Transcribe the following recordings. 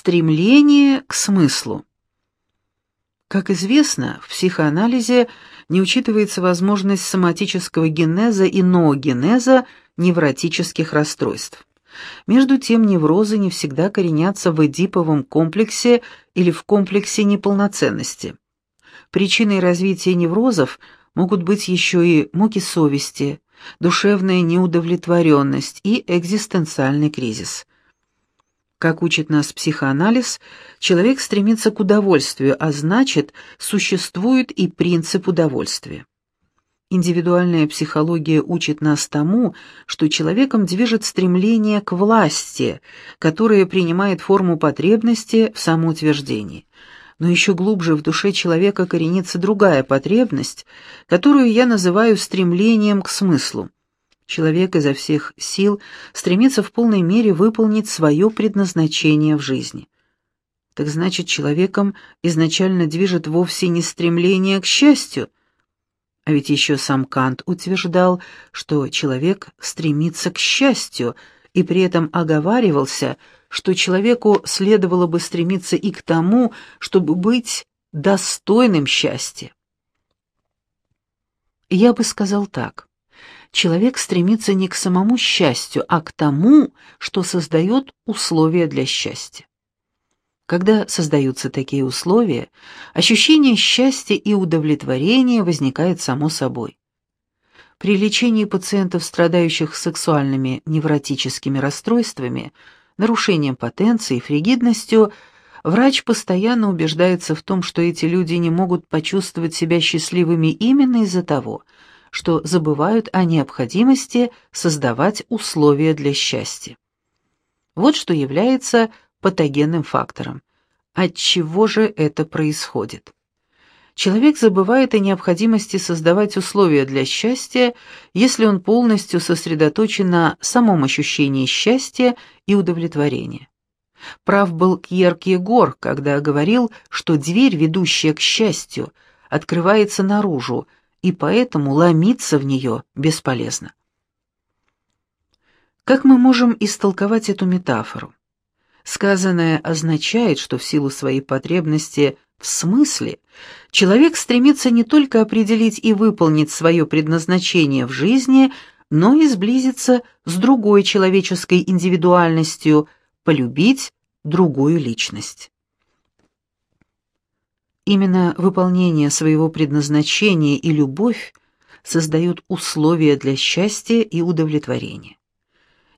Стремление к смыслу. Как известно, в психоанализе не учитывается возможность соматического генеза и ноогенеза невротических расстройств. Между тем, неврозы не всегда коренятся в эдиповом комплексе или в комплексе неполноценности. Причиной развития неврозов могут быть еще и муки совести, душевная неудовлетворенность и экзистенциальный кризис. Как учит нас психоанализ, человек стремится к удовольствию, а значит, существует и принцип удовольствия. Индивидуальная психология учит нас тому, что человеком движет стремление к власти, которое принимает форму потребности в самоутверждении. Но еще глубже в душе человека коренится другая потребность, которую я называю стремлением к смыслу. Человек изо всех сил стремится в полной мере выполнить свое предназначение в жизни. Так значит, человеком изначально движет вовсе не стремление к счастью, а ведь еще сам Кант утверждал, что человек стремится к счастью, и при этом оговаривался, что человеку следовало бы стремиться и к тому, чтобы быть достойным счастья. Я бы сказал так человек стремится не к самому счастью, а к тому, что создает условия для счастья. Когда создаются такие условия, ощущение счастья и удовлетворения возникает само собой. При лечении пациентов, страдающих сексуальными невротическими расстройствами, нарушением потенции фригидностью, врач постоянно убеждается в том, что эти люди не могут почувствовать себя счастливыми именно из-за того, что забывают о необходимости создавать условия для счастья. Вот что является патогенным фактором. От чего же это происходит? Человек забывает о необходимости создавать условия для счастья, если он полностью сосредоточен на самом ощущении счастья и удовлетворения. Прав был Кьер Гор, когда говорил, что дверь, ведущая к счастью, открывается наружу, и поэтому ломиться в нее бесполезно. Как мы можем истолковать эту метафору? Сказанное означает, что в силу своей потребности в смысле человек стремится не только определить и выполнить свое предназначение в жизни, но и сблизиться с другой человеческой индивидуальностью, полюбить другую личность. Именно выполнение своего предназначения и любовь создают условия для счастья и удовлетворения.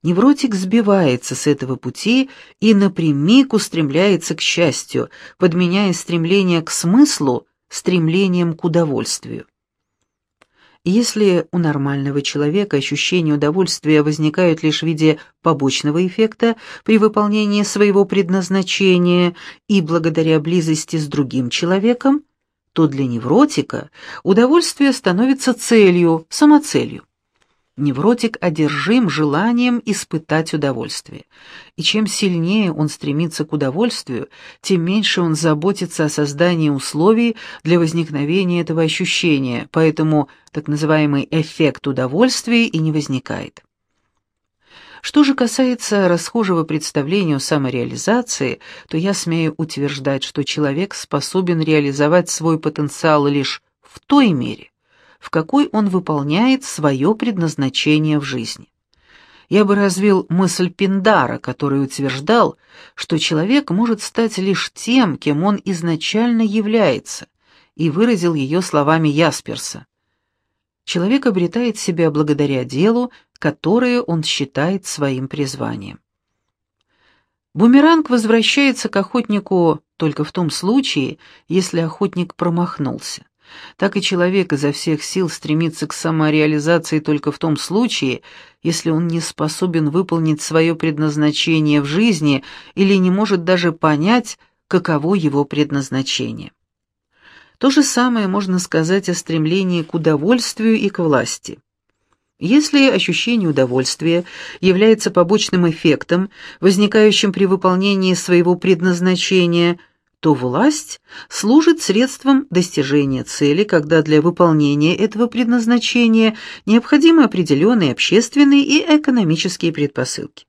Невротик сбивается с этого пути и напрямик устремляется к счастью, подменяя стремление к смыслу стремлением к удовольствию. Если у нормального человека ощущение удовольствия возникает лишь в виде побочного эффекта при выполнении своего предназначения и благодаря близости с другим человеком, то для невротика удовольствие становится целью, самоцелью. Невротик одержим желанием испытать удовольствие. И чем сильнее он стремится к удовольствию, тем меньше он заботится о создании условий для возникновения этого ощущения, поэтому так называемый эффект удовольствия и не возникает. Что же касается расхожего представления о самореализации, то я смею утверждать, что человек способен реализовать свой потенциал лишь в той мере, в какой он выполняет свое предназначение в жизни. Я бы развил мысль Пиндара, который утверждал, что человек может стать лишь тем, кем он изначально является, и выразил ее словами Ясперса. Человек обретает себя благодаря делу, которое он считает своим призванием. Бумеранг возвращается к охотнику только в том случае, если охотник промахнулся так и человек изо всех сил стремится к самореализации только в том случае, если он не способен выполнить свое предназначение в жизни или не может даже понять, каково его предназначение. То же самое можно сказать о стремлении к удовольствию и к власти. Если ощущение удовольствия является побочным эффектом, возникающим при выполнении своего предназначения – то власть служит средством достижения цели, когда для выполнения этого предназначения необходимы определенные общественные и экономические предпосылки.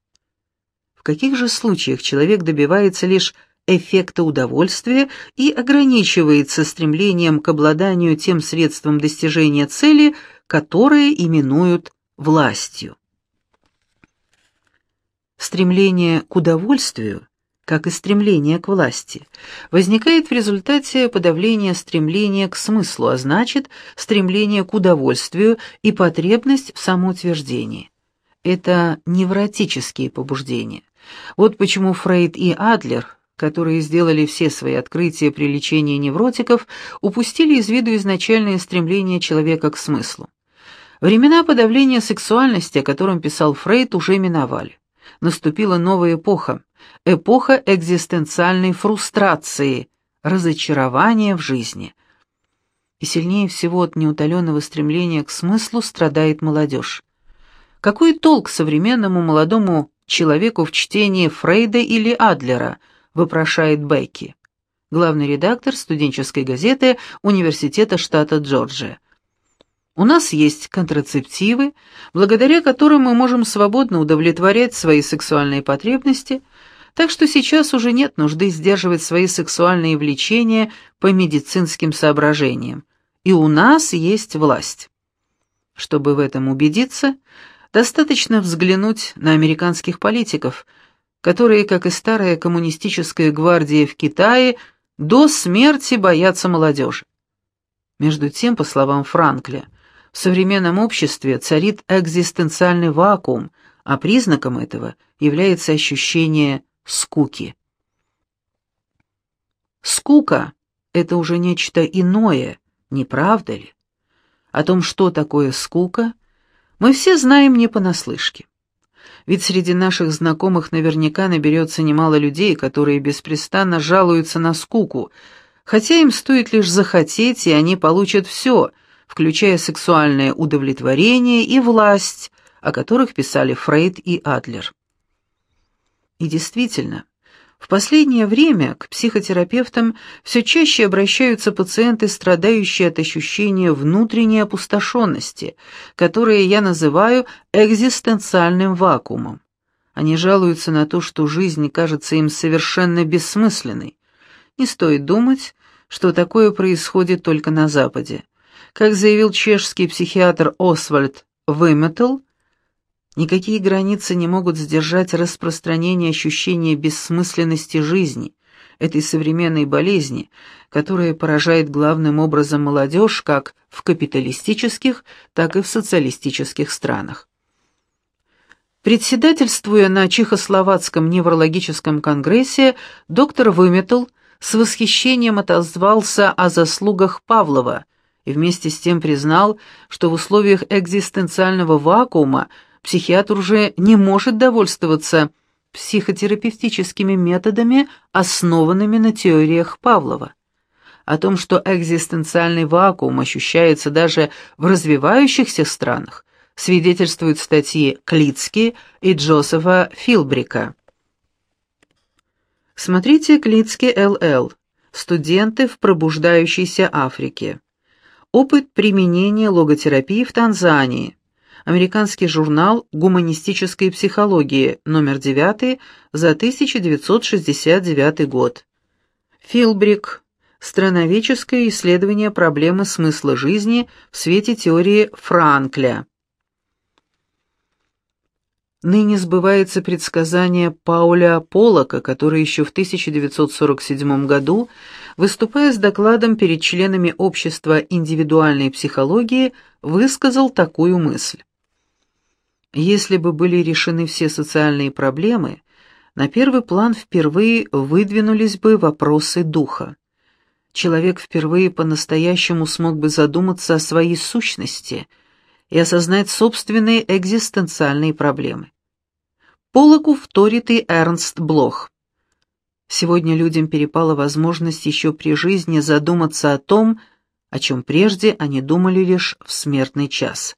В каких же случаях человек добивается лишь эффекта удовольствия и ограничивается стремлением к обладанию тем средством достижения цели, которое именуют властью? Стремление к удовольствию, как и стремление к власти, возникает в результате подавления стремления к смыслу, а значит, стремление к удовольствию и потребность в самоутверждении. Это невротические побуждения. Вот почему Фрейд и Адлер, которые сделали все свои открытия при лечении невротиков, упустили из виду изначальное стремление человека к смыслу. Времена подавления сексуальности, о котором писал Фрейд, уже миновали наступила новая эпоха, эпоха экзистенциальной фрустрации, разочарования в жизни. И сильнее всего от неутоленного стремления к смыслу страдает молодежь. Какой толк современному молодому человеку в чтении Фрейда или Адлера, вопрошает Бекки, главный редактор студенческой газеты Университета штата Джорджия. У нас есть контрацептивы, благодаря которым мы можем свободно удовлетворять свои сексуальные потребности, так что сейчас уже нет нужды сдерживать свои сексуальные влечения по медицинским соображениям. И у нас есть власть. Чтобы в этом убедиться, достаточно взглянуть на американских политиков, которые, как и старая коммунистическая гвардия в Китае, до смерти боятся молодежи. Между тем, по словам Франкля, в современном обществе царит экзистенциальный вакуум, а признаком этого является ощущение скуки. Скука — это уже нечто иное, не правда ли? О том, что такое скука, мы все знаем не понаслышке. Ведь среди наших знакомых наверняка наберется немало людей, которые беспрестанно жалуются на скуку, хотя им стоит лишь захотеть, и они получат все, включая сексуальное удовлетворение и власть, о которых писали Фрейд и Адлер. И действительно, в последнее время к психотерапевтам все чаще обращаются пациенты, страдающие от ощущения внутренней опустошенности, которое я называю экзистенциальным вакуумом. Они жалуются на то, что жизнь кажется им совершенно бессмысленной. Не стоит думать, что такое происходит только на Западе. Как заявил чешский психиатр Освальд Выметл, никакие границы не могут сдержать распространение ощущения бессмысленности жизни, этой современной болезни, которая поражает главным образом молодежь как в капиталистических, так и в социалистических странах. Председательствуя на Чехословацком неврологическом конгрессе, доктор Выметл с восхищением отозвался о заслугах Павлова – и вместе с тем признал, что в условиях экзистенциального вакуума психиатр уже не может довольствоваться психотерапевтическими методами, основанными на теориях Павлова. О том, что экзистенциальный вакуум ощущается даже в развивающихся странах, свидетельствуют статьи Клицки и Джозефа Филбрика. Смотрите Клицки ЛЛ. Студенты в пробуждающейся Африке. Опыт применения логотерапии в Танзании. Американский журнал «Гуманистической психологии», номер 9, за 1969 год. Филбрик. Страноведческое исследование проблемы смысла жизни в свете теории Франкля. Ныне сбывается предсказание Пауля Полока, который еще в 1947 году, выступая с докладом перед членами общества индивидуальной психологии, высказал такую мысль. Если бы были решены все социальные проблемы, на первый план впервые выдвинулись бы вопросы духа. Человек впервые по-настоящему смог бы задуматься о своей сущности – и осознать собственные экзистенциальные проблемы. Полоку вторит и Эрнст Блох. Сегодня людям перепала возможность еще при жизни задуматься о том, о чем прежде они думали лишь в смертный час.